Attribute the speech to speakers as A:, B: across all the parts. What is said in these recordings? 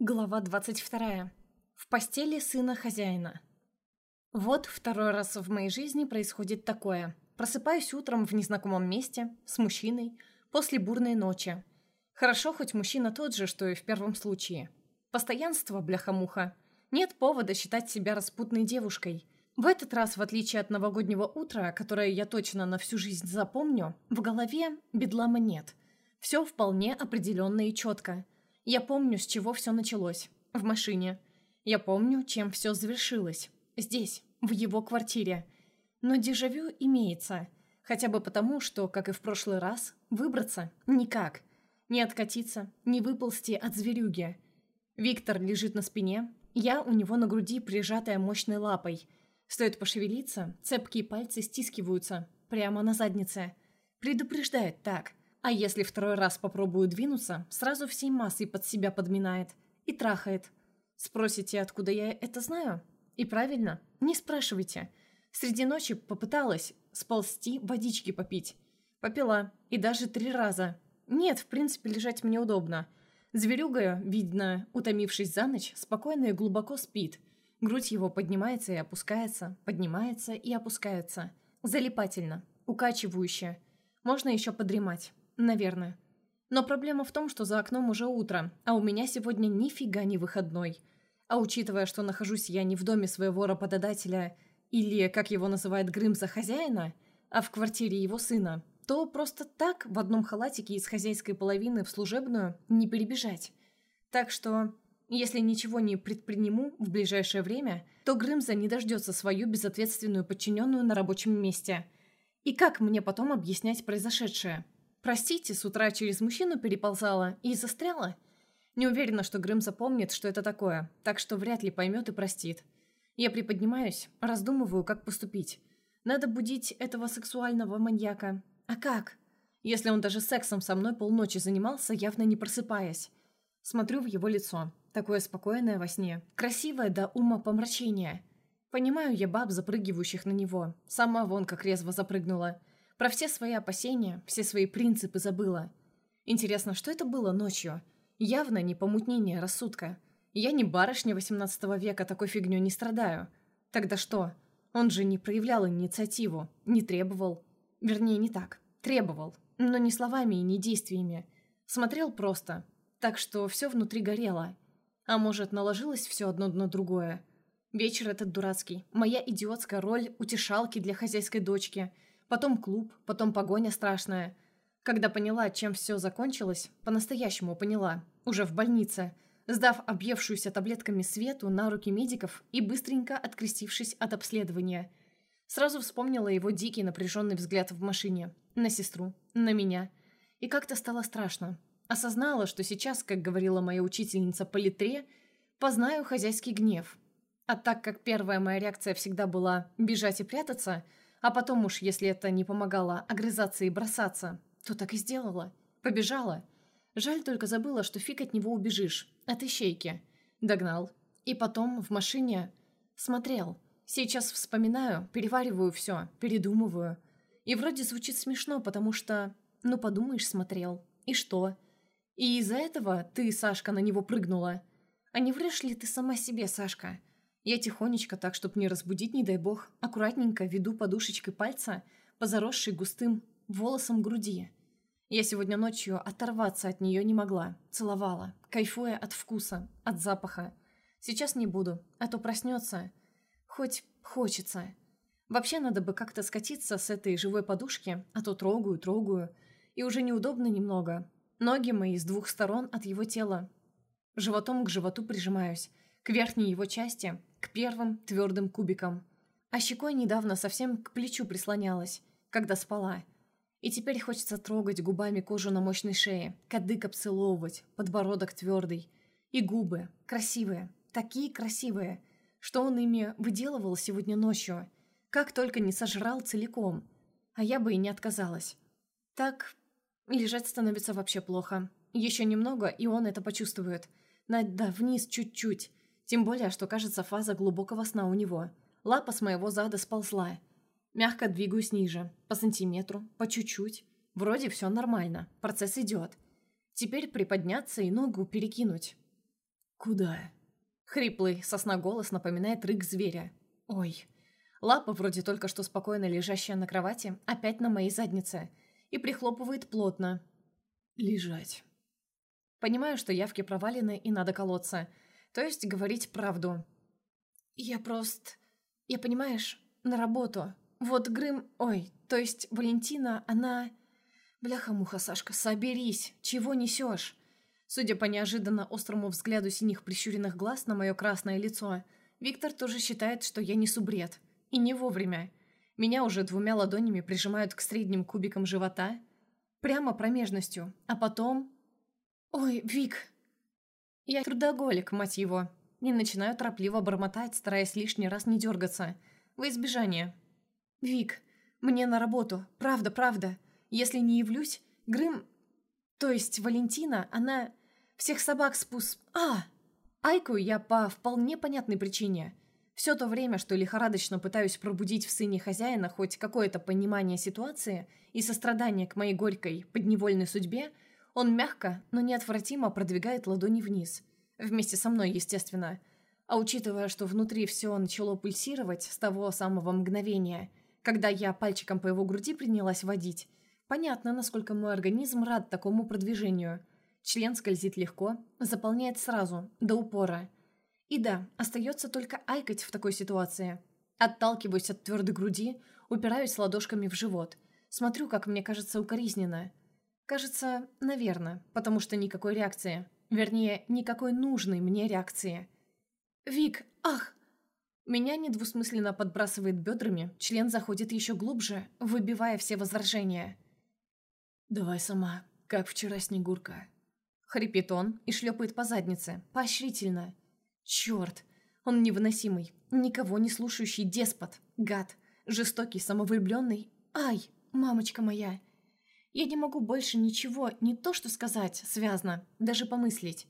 A: Глава 22. В постели сына хозяина. Вот второй раз в моей жизни происходит такое. Просыпаюсь утром в незнакомом месте, с мужчиной, после бурной ночи. Хорошо, хоть мужчина тот же, что и в первом случае. Постоянство, бляха-муха. Нет повода считать себя распутной девушкой. В этот раз, в отличие от новогоднего утра, которое я точно на всю жизнь запомню, в голове бедлама нет. Все вполне определенно и четко – я помню, с чего все началось. В машине. Я помню, чем все завершилось. Здесь, в его квартире. Но дежавю имеется. Хотя бы потому, что, как и в прошлый раз, выбраться никак. Не откатиться, не выползти от зверюги. Виктор лежит на спине, я у него на груди, прижатая мощной лапой. Стоит пошевелиться, цепкие пальцы стискиваются, прямо на заднице. Предупреждает так. А если второй раз попробую двинуться, сразу всей массой под себя подминает и трахает. Спросите, откуда я это знаю? И правильно, не спрашивайте. Среди ночи попыталась сползти водички попить. Попила, и даже три раза. Нет, в принципе, лежать мне удобно. Зверюга, видно, утомившись за ночь, спокойно и глубоко спит. Грудь его поднимается и опускается, поднимается и опускается. Залипательно, укачивающе. Можно еще подремать. Наверное. Но проблема в том, что за окном уже утро, а у меня сегодня нифига не выходной. А учитывая, что нахожусь я не в доме своего работодателя или, как его называет Грымза, хозяина, а в квартире его сына, то просто так в одном халатике из хозяйской половины в служебную не перебежать. Так что, если ничего не предприниму в ближайшее время, то Грымза не дождется свою безответственную подчиненную на рабочем месте. И как мне потом объяснять произошедшее? Простите, с утра через мужчину переползала и застряла? Не уверена, что Грым запомнит, что это такое, так что вряд ли поймет и простит. Я приподнимаюсь, раздумываю, как поступить. Надо будить этого сексуального маньяка. А как? Если он даже сексом со мной полночи занимался, явно не просыпаясь. Смотрю в его лицо. Такое спокойное во сне. Красивое до ума помрачения. Понимаю я баб, запрыгивающих на него. Сама вон как резво запрыгнула. Про все свои опасения, все свои принципы забыла. Интересно, что это было ночью? Явно не помутнение рассудка. Я не барышня 18 века, такой фигню не страдаю. Тогда что? Он же не проявлял инициативу, не требовал. Вернее, не так. Требовал, но не словами и не действиями. Смотрел просто. Так что все внутри горело. А может, наложилось все одно на другое. Вечер этот дурацкий. Моя идиотская роль утешалки для хозяйской дочки – Потом клуб, потом погоня страшная. Когда поняла, чем все закончилось, по-настоящему поняла, уже в больнице, сдав объевшуюся таблетками Свету на руки медиков и быстренько открестившись от обследования. Сразу вспомнила его дикий напряженный взгляд в машине. На сестру, на меня. И как-то стало страшно. Осознала, что сейчас, как говорила моя учительница по литре, познаю хозяйский гнев. А так как первая моя реакция всегда была бежать и прятаться – а потом уж, если это не помогало огрызаться и бросаться, то так и сделала. Побежала. Жаль только забыла, что фиг от него убежишь. От ищейки. Догнал. И потом в машине смотрел. Сейчас вспоминаю, перевариваю все, передумываю. И вроде звучит смешно, потому что... Ну, подумаешь, смотрел. И что? И из-за этого ты, Сашка, на него прыгнула. А не врешь ли ты сама себе, Сашка? Я тихонечко, так, чтоб не разбудить, не дай бог, аккуратненько веду подушечкой пальца по заросшей густым волосам груди. Я сегодня ночью оторваться от нее не могла, целовала, кайфуя от вкуса, от запаха. Сейчас не буду, а то проснется. Хоть хочется. Вообще надо бы как-то скатиться с этой живой подушки, а то трогаю, трогаю. И уже неудобно немного. Ноги мои с двух сторон от его тела. Животом к животу прижимаюсь, к верхней его части, к первым твердым кубикам. А щекой недавно совсем к плечу прислонялась, когда спала. И теперь хочется трогать губами кожу на мощной шее, кадык обцеловывать, подбородок твердый. И губы, красивые, такие красивые, что он ими выделывал сегодня ночью. Как только не сожрал целиком. А я бы и не отказалась. Так, лежать становится вообще плохо. Еще немного, и он это почувствует. Надо вниз чуть-чуть. Тем более, что кажется фаза глубокого сна у него. Лапа с моего зада сползла. Мягко двигаюсь ниже. По сантиметру, по чуть-чуть. Вроде все нормально. Процесс идет. Теперь приподняться и ногу перекинуть.
B: «Куда?»
A: Хриплый сосноголос напоминает рык зверя. «Ой». Лапа, вроде только что спокойно лежащая на кровати, опять на моей заднице. И прихлопывает плотно.
B: «Лежать».
A: Понимаю, что явки провалены и надо колоться. То есть говорить правду. «Я просто... Я, понимаешь, на работу. Вот Грым... Ой, то есть Валентина, она...» «Бляха-муха, Сашка, соберись! Чего несешь?» Судя по неожиданно острому взгляду синих прищуренных глаз на мое красное лицо, Виктор тоже считает, что я несу бред. И не вовремя. Меня уже двумя ладонями прижимают к средним кубикам живота, прямо промежностью, а потом... «Ой, Вик!» Я трудоголик, мать его. И начинаю торопливо бормотать, стараясь лишний раз не дергаться. Во избежание. «Вик, мне на работу. Правда, правда. Если не явлюсь, Грым... То есть Валентина, она... Всех собак спус... А! Айку я по вполне понятной причине. Все то время, что лихорадочно пытаюсь пробудить в сыне хозяина хоть какое-то понимание ситуации и сострадание к моей горькой, подневольной судьбе, он мягко, но неотвратимо продвигает ладони вниз. Вместе со мной, естественно. А учитывая, что внутри все начало пульсировать с того самого мгновения, когда я пальчиком по его груди принялась водить, понятно, насколько мой организм рад такому продвижению – Член скользит легко, заполняет сразу, до упора. И да, остается только айкать в такой ситуации. Отталкиваюсь от твердой груди, упираюсь ладошками в живот. Смотрю, как мне кажется, укоризненно. Кажется, наверное, потому что никакой реакции. Вернее, никакой нужной мне реакции. «Вик, ах!» Меня недвусмысленно подбрасывает бедрами, член заходит еще глубже, выбивая все возражения.
B: «Давай сама, как вчера Снегурка»,
A: Хрипит он и шлепает по заднице, поощрительно. Черт, он невыносимый, никого не слушающий деспот, гад, жестокий, самовлюбленный. Ай, мамочка моя. Я не могу больше ничего, не то что сказать, связно, даже помыслить.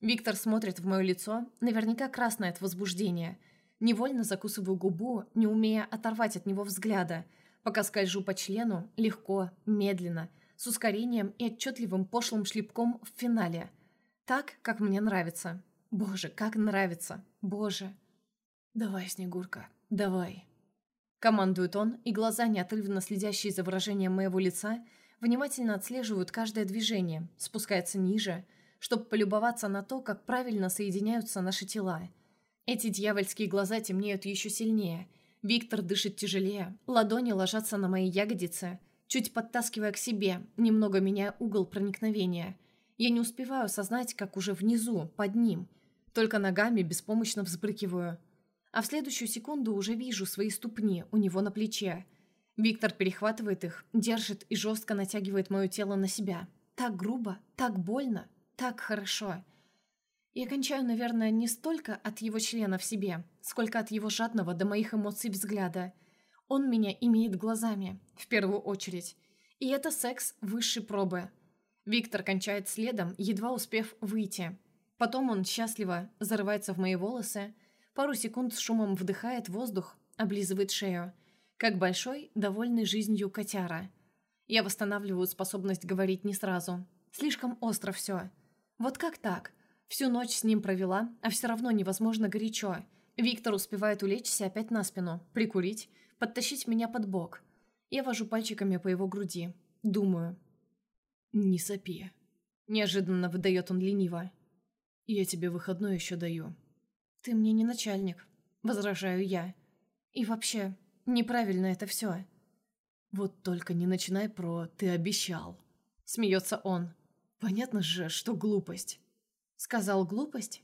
A: Виктор смотрит в мое лицо, наверняка красное от возбуждения. Невольно закусываю губу, не умея оторвать от него взгляда, пока скольжу по члену, легко, медленно – с ускорением и отчетливым пошлым шлепком в финале. Так, как мне нравится. Боже, как нравится. Боже.
B: «Давай, Снегурка, давай».
A: Командует он, и глаза, неотрывно следящие за выражением моего лица, внимательно отслеживают каждое движение, спускается ниже, чтобы полюбоваться на то, как правильно соединяются наши тела. Эти дьявольские глаза темнеют еще сильнее. Виктор дышит тяжелее, ладони ложатся на мои ягодицы – чуть подтаскивая к себе, немного меняя угол проникновения. Я не успеваю осознать, как уже внизу, под ним. Только ногами беспомощно взбрыкиваю. А в следующую секунду уже вижу свои ступни у него на плече. Виктор перехватывает их, держит и жестко натягивает мое тело на себя. Так грубо, так больно, так хорошо. Я кончаю, наверное, не столько от его члена в себе, сколько от его жадного до моих эмоций взгляда – он меня имеет глазами, в первую очередь. И это секс высшей пробы. Виктор кончает следом, едва успев выйти. Потом он счастливо зарывается в мои волосы, пару секунд с шумом вдыхает воздух, облизывает шею, как большой, довольный жизнью котяра. Я восстанавливаю способность говорить не сразу. Слишком остро все. Вот как так? Всю ночь с ним провела, а все равно невозможно горячо. Виктор успевает улечься опять на спину, прикурить, подтащить меня под бок. Я вожу пальчиками по его груди. Думаю.
B: «Не сопи».
A: Неожиданно выдает он лениво.
B: «Я тебе выходной еще даю».
A: «Ты мне не начальник», — возражаю я. «И вообще, неправильно это все».
B: «Вот только не начинай про «ты обещал», — смеется он. «Понятно же, что глупость».
A: «Сказал глупость?»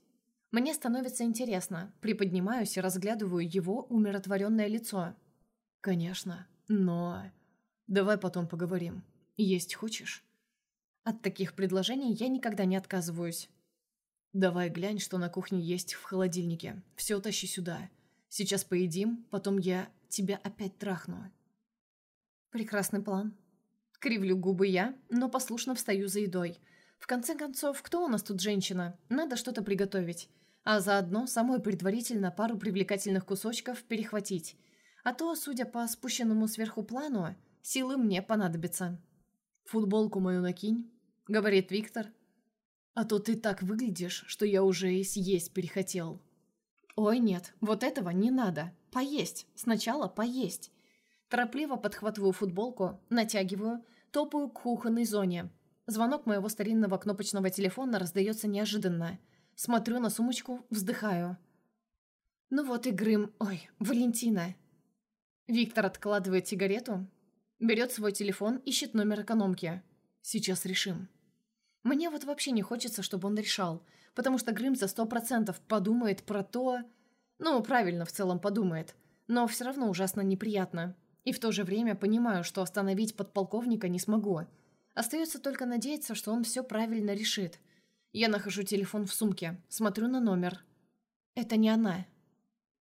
A: Мне становится интересно, приподнимаюсь и разглядываю его умиротворенное лицо.
B: «Конечно, но...» «Давай потом поговорим. Есть хочешь?»
A: От таких предложений я никогда не отказываюсь.
B: «Давай глянь, что на кухне есть в холодильнике. Все тащи сюда. Сейчас поедим, потом я тебя опять трахну».
A: Прекрасный план. Кривлю губы я, но послушно встаю за едой. В конце концов, кто у нас тут женщина? Надо что-то приготовить. А заодно самой предварительно пару привлекательных кусочков перехватить. А то, судя по спущенному сверху плану, силы мне понадобятся.
B: «Футболку мою накинь», — говорит Виктор. А то ты так выглядишь, что я уже и съесть перехотел.
A: Ой, нет, вот этого не надо. Поесть. Сначала поесть. Торопливо подхватываю футболку, натягиваю, топаю к кухонной зоне. Звонок моего старинного кнопочного телефона раздается неожиданно. Смотрю на сумочку, вздыхаю. Ну вот и Грым... Ой, Валентина. Виктор откладывает сигарету, берет свой телефон, ищет номер экономки. Сейчас решим. Мне вот вообще не хочется, чтобы он решал, потому что Грым за сто процентов подумает про то... Ну, правильно в целом подумает, но все равно ужасно неприятно. И в то же время понимаю, что остановить подполковника не смогу. Остается только надеяться, что он все правильно решит. Я нахожу телефон в сумке, смотрю на номер. Это не она.